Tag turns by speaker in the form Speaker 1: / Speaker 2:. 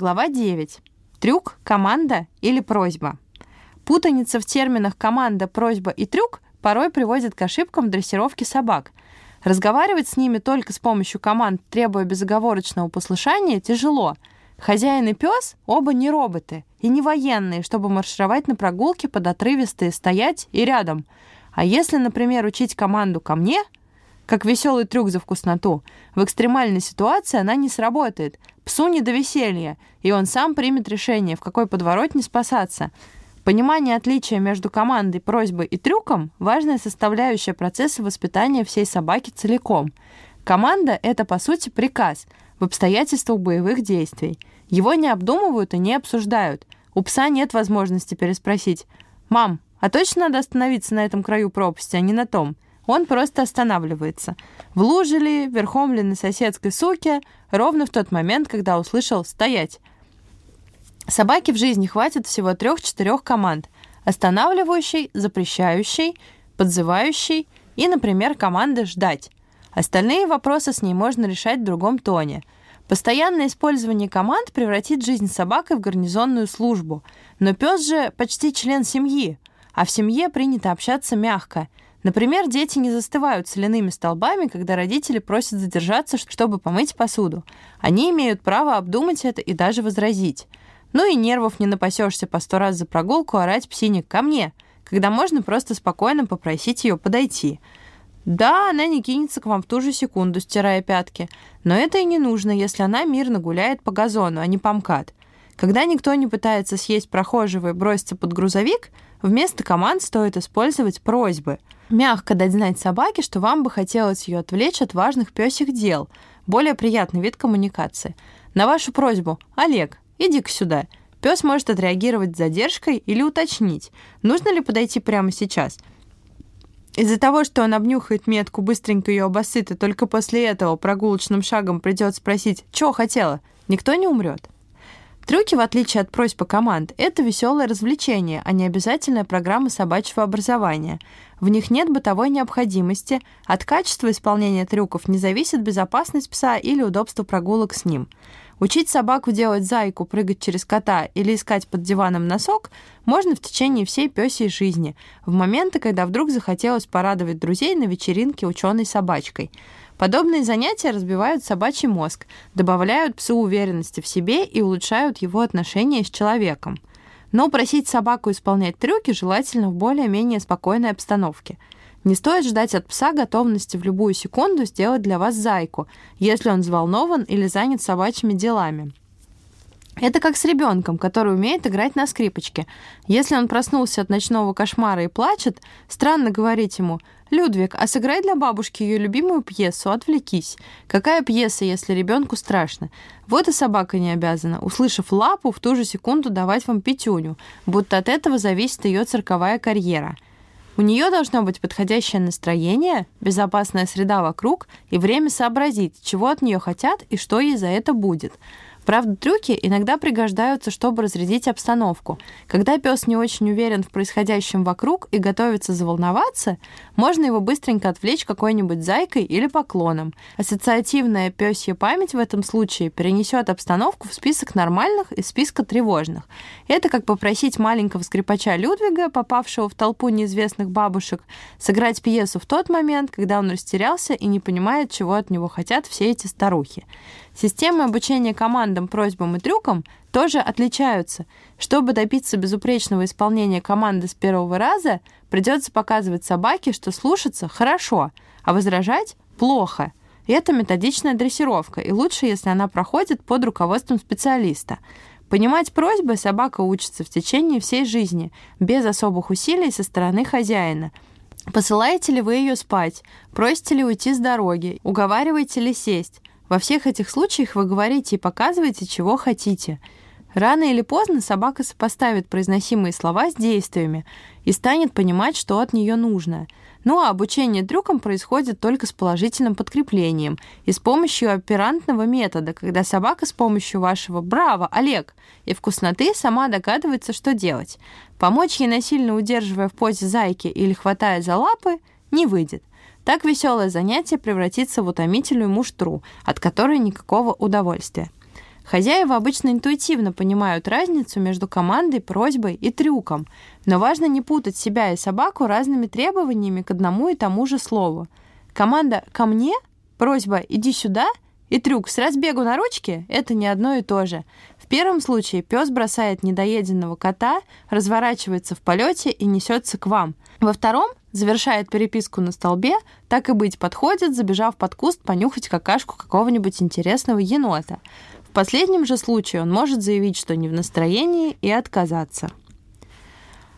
Speaker 1: Глава 9. Трюк, команда или просьба. Путаница в терминах команда, просьба и трюк порой приводит к ошибкам в дрессировке собак. Разговаривать с ними только с помощью команд, требуя безоговорочного послушания, тяжело. Хозяин и пес оба не роботы и не военные, чтобы маршировать на прогулке под отрывистые стоять и рядом. А если, например, учить команду ко мне, как веселый трюк за вкусноту, в экстремальной ситуации она не сработает. Псу не до веселья, и он сам примет решение, в какой подворотне спасаться — Понимание отличия между командой, просьбой и трюком – важная составляющая процесса воспитания всей собаки целиком. Команда – это, по сути, приказ в обстоятельствах боевых действий. Его не обдумывают и не обсуждают. У пса нет возможности переспросить «Мам, а точно надо остановиться на этом краю пропасти, а не на том?» Он просто останавливается. В луже ли, верхом ли на соседской суке, ровно в тот момент, когда услышал «стоять», Собаке в жизни хватит всего трех-четырех команд. Останавливающей, запрещающей, подзывающей и, например, команды «ждать». Остальные вопросы с ней можно решать в другом тоне. Постоянное использование команд превратит жизнь собакой в гарнизонную службу. Но пес же почти член семьи, а в семье принято общаться мягко. Например, дети не застывают соляными столбами, когда родители просят задержаться, чтобы помыть посуду. Они имеют право обдумать это и даже возразить. Ну и нервов не напасешься по сто раз за прогулку орать псине ко мне, когда можно просто спокойно попросить ее подойти. Да, она не кинется к вам в ту же секунду, стирая пятки, но это и не нужно, если она мирно гуляет по газону, а не по МКАД. Когда никто не пытается съесть прохожего и броситься под грузовик, вместо команд стоит использовать просьбы. Мягко дать знать собаке, что вам бы хотелось ее отвлечь от важных пёсих дел. Более приятный вид коммуникации. На вашу просьбу «Олег, Иди-ка сюда. Пес может отреагировать с задержкой или уточнить, нужно ли подойти прямо сейчас. Из-за того, что он обнюхает метку, быстренько ее обосыт, и только после этого прогулочным шагом придется спросить, что хотела, никто не умрет. Трюки, в отличие от просьб команд, это веселое развлечение, а не обязательная программа собачьего образования. В них нет бытовой необходимости, от качества исполнения трюков не зависит безопасность пса или удобство прогулок с ним. Учить собаку делать зайку, прыгать через кота или искать под диваном носок можно в течение всей пёсей жизни, в моменты, когда вдруг захотелось порадовать друзей на вечеринке ученой собачкой. Подобные занятия разбивают собачий мозг, добавляют псу уверенности в себе и улучшают его отношения с человеком. Но просить собаку исполнять трюки желательно в более-менее спокойной обстановке – не стоит ждать от пса готовности в любую секунду сделать для вас зайку, если он взволнован или занят собачьими делами. Это как с ребенком, который умеет играть на скрипочке. Если он проснулся от ночного кошмара и плачет, странно говорить ему «Людвиг, а сыграй для бабушки ее любимую пьесу, отвлекись». Какая пьеса, если ребенку страшно? Вот и собака не обязана, услышав лапу, в ту же секунду давать вам пятюню, будто от этого зависит ее цирковая карьера – у нее должно быть подходящее настроение, безопасная среда вокруг и время сообразить, чего от нее хотят и что ей за это будет. Правда, трюки иногда пригождаются, чтобы разрядить обстановку. Когда пес не очень уверен в происходящем вокруг и готовится заволноваться, можно его быстренько отвлечь какой-нибудь зайкой или поклоном. Ассоциативная пёсья память в этом случае перенесет обстановку в список нормальных из списка тревожных. Это как попросить маленького скрипача Людвига, попавшего в толпу неизвестных бабушек, сыграть пьесу в тот момент, когда он растерялся и не понимает, чего от него хотят все эти старухи. Системы обучения командам, просьбам и трюкам тоже отличаются. Чтобы добиться безупречного исполнения команды с первого раза, придется показывать собаке, что слушаться хорошо, а возражать плохо. И это методичная дрессировка, и лучше, если она проходит под руководством специалиста. Понимать просьбы собака учится в течение всей жизни, без особых усилий со стороны хозяина. Посылаете ли вы ее спать? Просите ли уйти с дороги? Уговариваете ли сесть? Во всех этих случаях вы говорите и показываете, чего хотите. Рано или поздно собака сопоставит произносимые слова с действиями и станет понимать, что от нее нужно. Ну а обучение трюкам происходит только с положительным подкреплением и с помощью оперантного метода, когда собака с помощью вашего «Браво, Олег!» и вкусноты сама догадывается, что делать. Помочь ей насильно удерживая в позе зайки или хватая за лапы не выйдет. Так веселое занятие превратится в утомительную муштру, от которой никакого удовольствия. Хозяева обычно интуитивно понимают разницу между командой, просьбой и трюком, но важно не путать себя и собаку разными требованиями к одному и тому же слову. Команда «ко мне», просьба «иди сюда» и трюк «с разбегу на ручки» — это не одно и то же. В первом случае пес бросает недоеденного кота, разворачивается в полете и несется к вам. Во втором завершает переписку на столбе, так и быть подходит, забежав под куст понюхать какашку какого-нибудь интересного енота. В последнем же случае он может заявить, что не в настроении, и отказаться.